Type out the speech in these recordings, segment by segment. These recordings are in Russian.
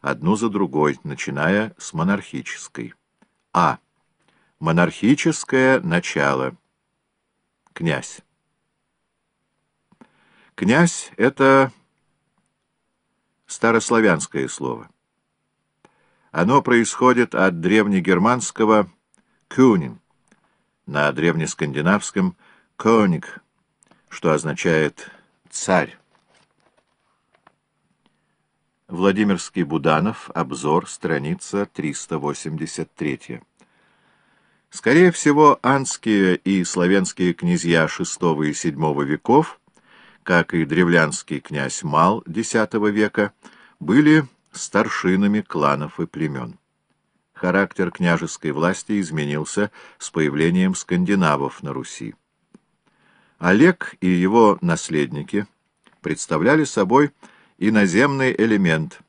одну за другой, начиная с монархической. А. Монархическое начало. Князь. Князь — это старославянское слово. Оно происходит от древнегерманского «кюнин», на древнескандинавском «коник», что означает «царь». Владимирский Буданов, обзор, страница 383. Скорее всего, анские и славянские князья VI и VII веков, как и древлянский князь Мал X века, были старшинами кланов и племен. Характер княжеской власти изменился с появлением скандинавов на Руси. Олег и его наследники представляли собой иноземный элемент,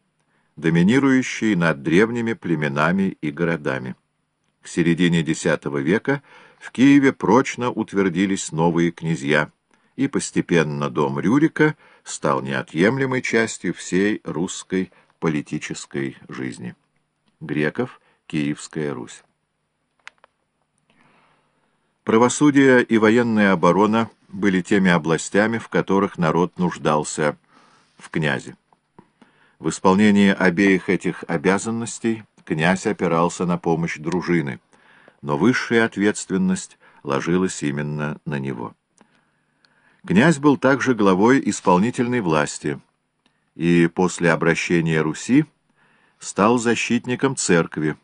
доминирующий над древними племенами и городами. К середине X века в Киеве прочно утвердились новые князья, и постепенно дом Рюрика стал неотъемлемой частью всей русской политической жизни. Греков, Киевская Русь. Правосудие и военная оборона были теми областями, в которых народ нуждался в князе. В исполнении обеих этих обязанностей князь опирался на помощь дружины, но высшая ответственность ложилась именно на него. Князь был также главой исполнительной власти – и после обращения Руси стал защитником церкви,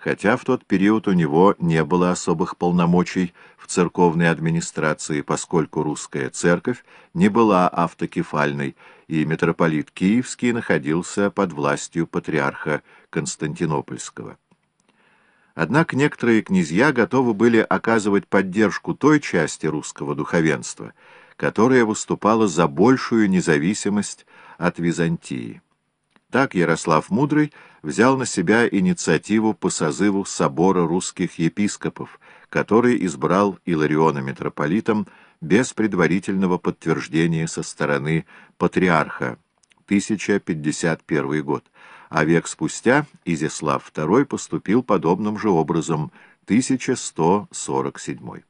хотя в тот период у него не было особых полномочий в церковной администрации, поскольку русская церковь не была автокефальной, и митрополит Киевский находился под властью патриарха Константинопольского. Однако некоторые князья готовы были оказывать поддержку той части русского духовенства, которая выступала за большую независимость от Византии. Так Ярослав Мудрый взял на себя инициативу по созыву собора русских епископов, который избрал Илариона митрополитом без предварительного подтверждения со стороны патриарха, 1051 год, а век спустя Изяслав II поступил подобным же образом, 1147.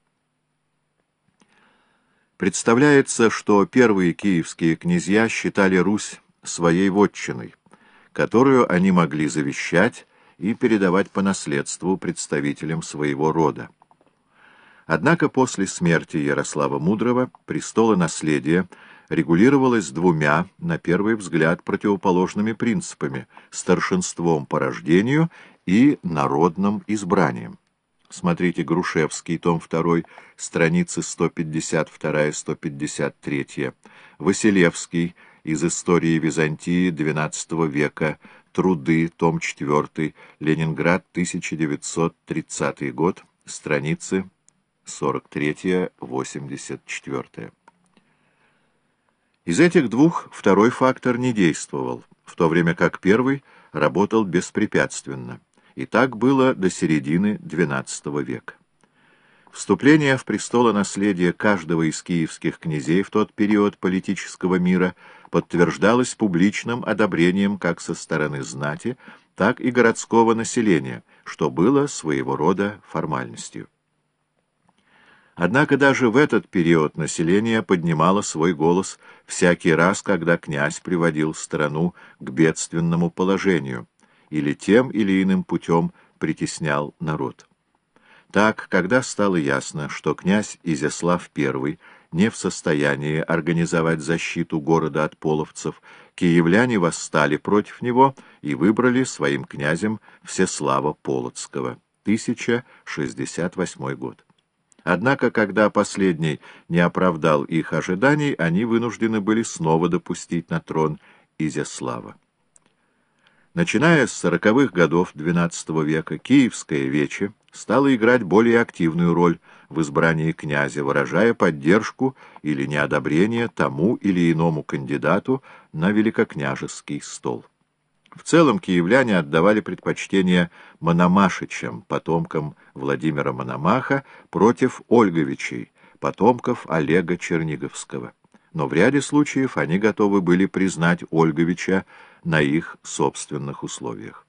Представляется, что первые киевские князья считали Русь своей вотчиной, которую они могли завещать и передавать по наследству представителям своего рода. Однако после смерти Ярослава Мудрого престолонаследие регулировалось двумя, на первый взгляд, противоположными принципами – старшинством по рождению и народным избранием. Смотрите Грушевский, том 2, страницы 152-153. Василевский, из истории Византии XII века, Труды, том 4, Ленинград, 1930 год, страницы 43-84. Из этих двух второй фактор не действовал, в то время как первый работал беспрепятственно. И так было до середины XII века. Вступление в престолонаследие каждого из киевских князей в тот период политического мира подтверждалось публичным одобрением как со стороны знати, так и городского населения, что было своего рода формальностью. Однако даже в этот период население поднимало свой голос всякий раз, когда князь приводил страну к бедственному положению, или тем или иным путем притеснял народ. Так, когда стало ясно, что князь Изяслав I не в состоянии организовать защиту города от половцев, киевляне восстали против него и выбрали своим князем Всеслава Полоцкого, 1068 год. Однако, когда последний не оправдал их ожиданий, они вынуждены были снова допустить на трон Изяслава. Начиная с сороковых годов XII века Киевская Вече стала играть более активную роль в избрании князя, выражая поддержку или неодобрение тому или иному кандидату на великокняжеский стол. В целом киевляне отдавали предпочтение Мономашичам, потомкам Владимира Мономаха, против Ольговичей, потомков Олега Черниговского. но в ряде случаев они готовы были признать Ольговича на их собственных условиях.